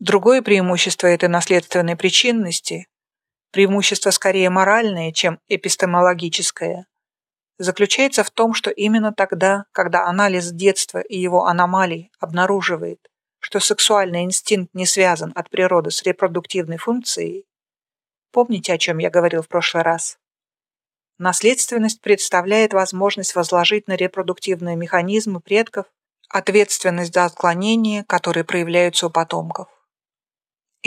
Другое преимущество этой наследственной причинности, преимущество скорее моральное, чем эпистемологическое, заключается в том, что именно тогда, когда анализ детства и его аномалий обнаруживает, что сексуальный инстинкт не связан от природы с репродуктивной функцией, помните, о чем я говорил в прошлый раз, наследственность представляет возможность возложить на репродуктивные механизмы предков ответственность за отклонения, которые проявляются у потомков.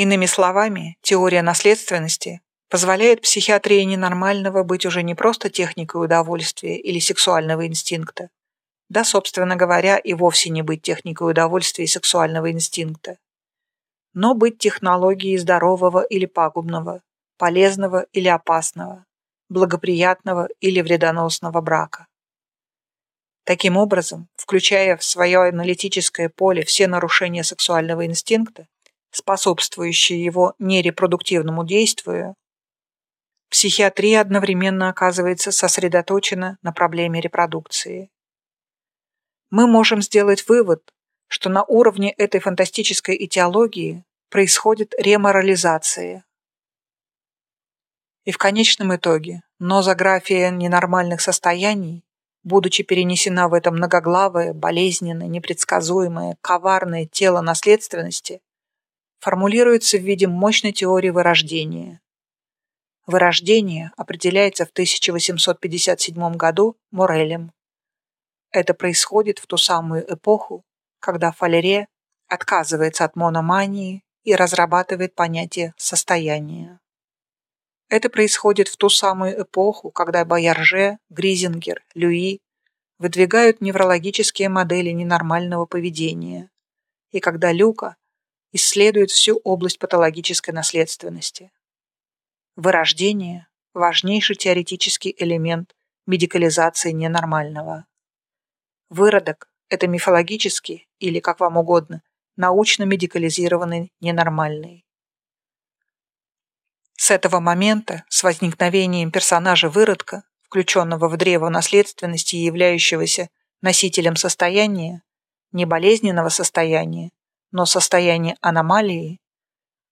Иными словами, теория наследственности позволяет психиатрии ненормального быть уже не просто техникой удовольствия или сексуального инстинкта, да, собственно говоря, и вовсе не быть техникой удовольствия и сексуального инстинкта, но быть технологией здорового или пагубного, полезного или опасного, благоприятного или вредоносного брака. Таким образом, включая в свое аналитическое поле все нарушения сексуального инстинкта, способствующие его нерепродуктивному действию, психиатрия одновременно оказывается сосредоточена на проблеме репродукции. Мы можем сделать вывод, что на уровне этой фантастической этиологии происходит реморализация. И в конечном итоге нозография ненормальных состояний, будучи перенесена в это многоглавое, болезненное, непредсказуемое, коварное тело наследственности, формулируется в виде мощной теории вырождения, Вырождение определяется в 1857 году Морелем. Это происходит в ту самую эпоху, когда Фалере отказывается от мономании и разрабатывает понятие состояния. Это происходит в ту самую эпоху, когда Боярже, Гризингер, Люи выдвигают неврологические модели ненормального поведения, и когда Люка исследует всю область патологической наследственности. Вырождение – важнейший теоретический элемент медикализации ненормального. Выродок – это мифологический или, как вам угодно, научно медикализированный ненормальный. С этого момента, с возникновением персонажа выродка, включенного в древо наследственности и являющегося носителем состояния, не болезненного состояния, но состояния аномалии,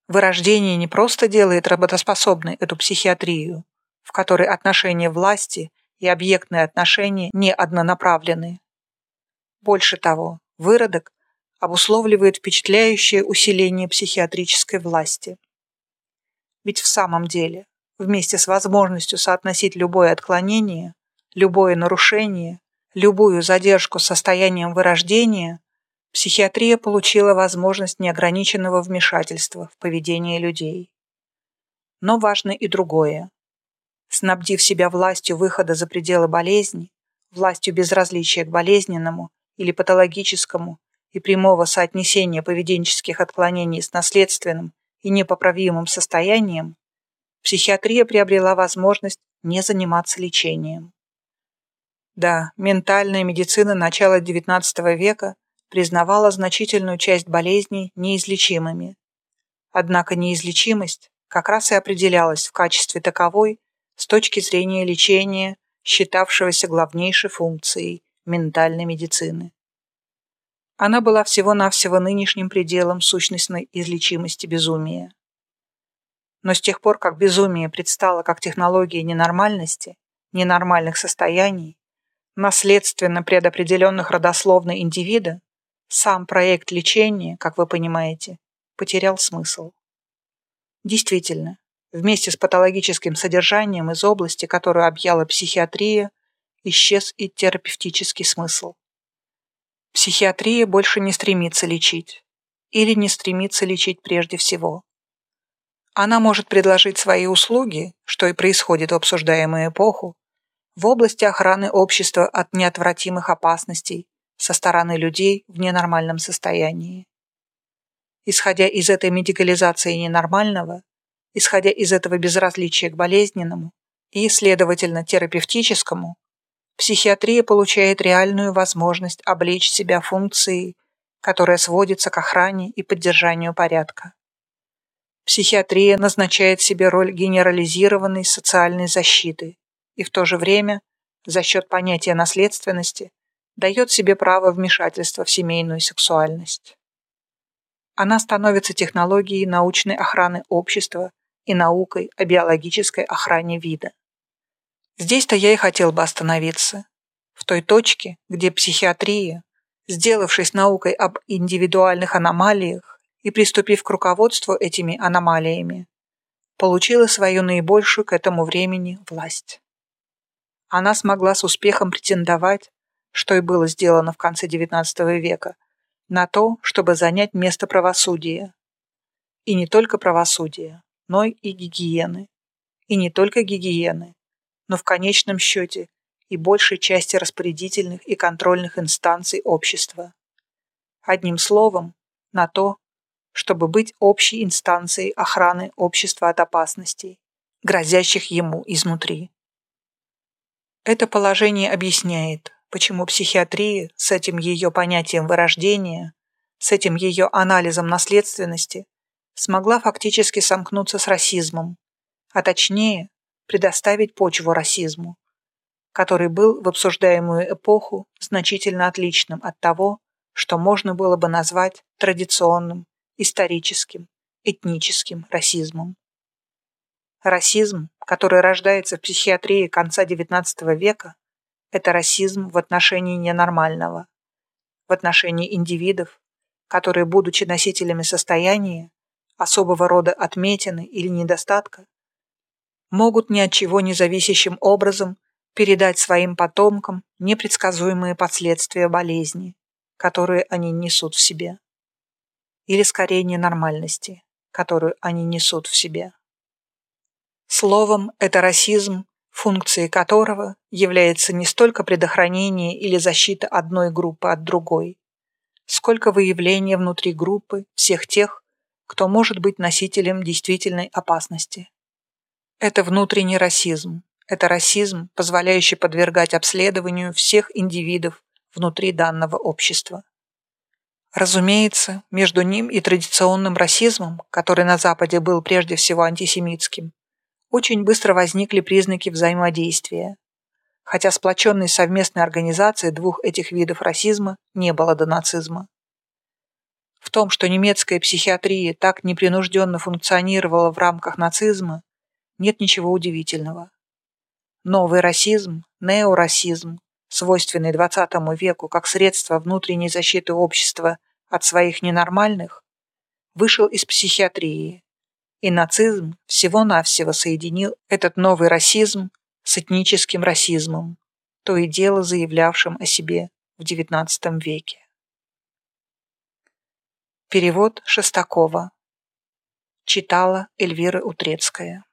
Вырождение не просто делает работоспособной эту психиатрию, в которой отношения власти и объектные отношения не однонаправлены. Больше того, выродок обусловливает впечатляющее усиление психиатрической власти. Ведь в самом деле, вместе с возможностью соотносить любое отклонение, любое нарушение, любую задержку с состоянием вырождения, Психиатрия получила возможность неограниченного вмешательства в поведение людей. Но важно и другое. Снабдив себя властью выхода за пределы болезни, властью безразличия к болезненному или патологическому и прямого соотнесения поведенческих отклонений с наследственным и непоправимым состоянием, психиатрия приобрела возможность не заниматься лечением. Да, ментальная медицина начала XIX века – признавала значительную часть болезней неизлечимыми. Однако неизлечимость как раз и определялась в качестве таковой с точки зрения лечения, считавшегося главнейшей функцией ментальной медицины. Она была всего-навсего нынешним пределом сущностной излечимости безумия. Но с тех пор, как безумие предстало как технология ненормальности, ненормальных состояний, наследственно предопределенных родословно индивида, сам проект лечения, как вы понимаете, потерял смысл. Действительно, вместе с патологическим содержанием из области, которую объяла психиатрия, исчез и терапевтический смысл. Психиатрия больше не стремится лечить. Или не стремится лечить прежде всего. Она может предложить свои услуги, что и происходит в обсуждаемую эпоху, в области охраны общества от неотвратимых опасностей, со стороны людей в ненормальном состоянии. Исходя из этой медикализации ненормального, исходя из этого безразличия к болезненному и, следовательно, терапевтическому, психиатрия получает реальную возможность облечь себя функцией, которая сводится к охране и поддержанию порядка. Психиатрия назначает себе роль генерализированной социальной защиты и в то же время за счет понятия наследственности дает себе право вмешательства в семейную сексуальность. она становится технологией научной охраны общества и наукой о биологической охране вида. Здесь-то я и хотел бы остановиться, в той точке, где психиатрия, сделавшись наукой об индивидуальных аномалиях и приступив к руководству этими аномалиями, получила свою наибольшую к этому времени власть. Она смогла с успехом претендовать, что и было сделано в конце XIX века, на то, чтобы занять место правосудия. И не только правосудия, но и гигиены. И не только гигиены, но в конечном счете и большей части распорядительных и контрольных инстанций общества. Одним словом, на то, чтобы быть общей инстанцией охраны общества от опасностей, грозящих ему изнутри. Это положение объясняет, почему психиатрия с этим ее понятием вырождения, с этим ее анализом наследственности смогла фактически сомкнуться с расизмом, а точнее предоставить почву расизму, который был в обсуждаемую эпоху значительно отличным от того, что можно было бы назвать традиционным, историческим, этническим расизмом. Расизм, который рождается в психиатрии конца XIX века, это расизм в отношении ненормального, в отношении индивидов, которые, будучи носителями состояния, особого рода отметины или недостатка, могут ни от чего не зависящим образом передать своим потомкам непредсказуемые последствия болезни, которые они несут в себе. Или скорее ненормальности, которую они несут в себе. Словом, это расизм, функцией которого является не столько предохранение или защита одной группы от другой, сколько выявление внутри группы всех тех, кто может быть носителем действительной опасности. Это внутренний расизм. Это расизм, позволяющий подвергать обследованию всех индивидов внутри данного общества. Разумеется, между ним и традиционным расизмом, который на Западе был прежде всего антисемитским, очень быстро возникли признаки взаимодействия, хотя сплоченной совместной организации двух этих видов расизма не было до нацизма. В том, что немецкая психиатрия так непринужденно функционировала в рамках нацизма, нет ничего удивительного. Новый расизм, неорасизм, свойственный XX веку как средство внутренней защиты общества от своих ненормальных, вышел из психиатрии и нацизм всего-навсего соединил этот новый расизм с этническим расизмом, то и дело заявлявшим о себе в XIX веке. Перевод Шестакова. Читала Эльвира Утрецкая.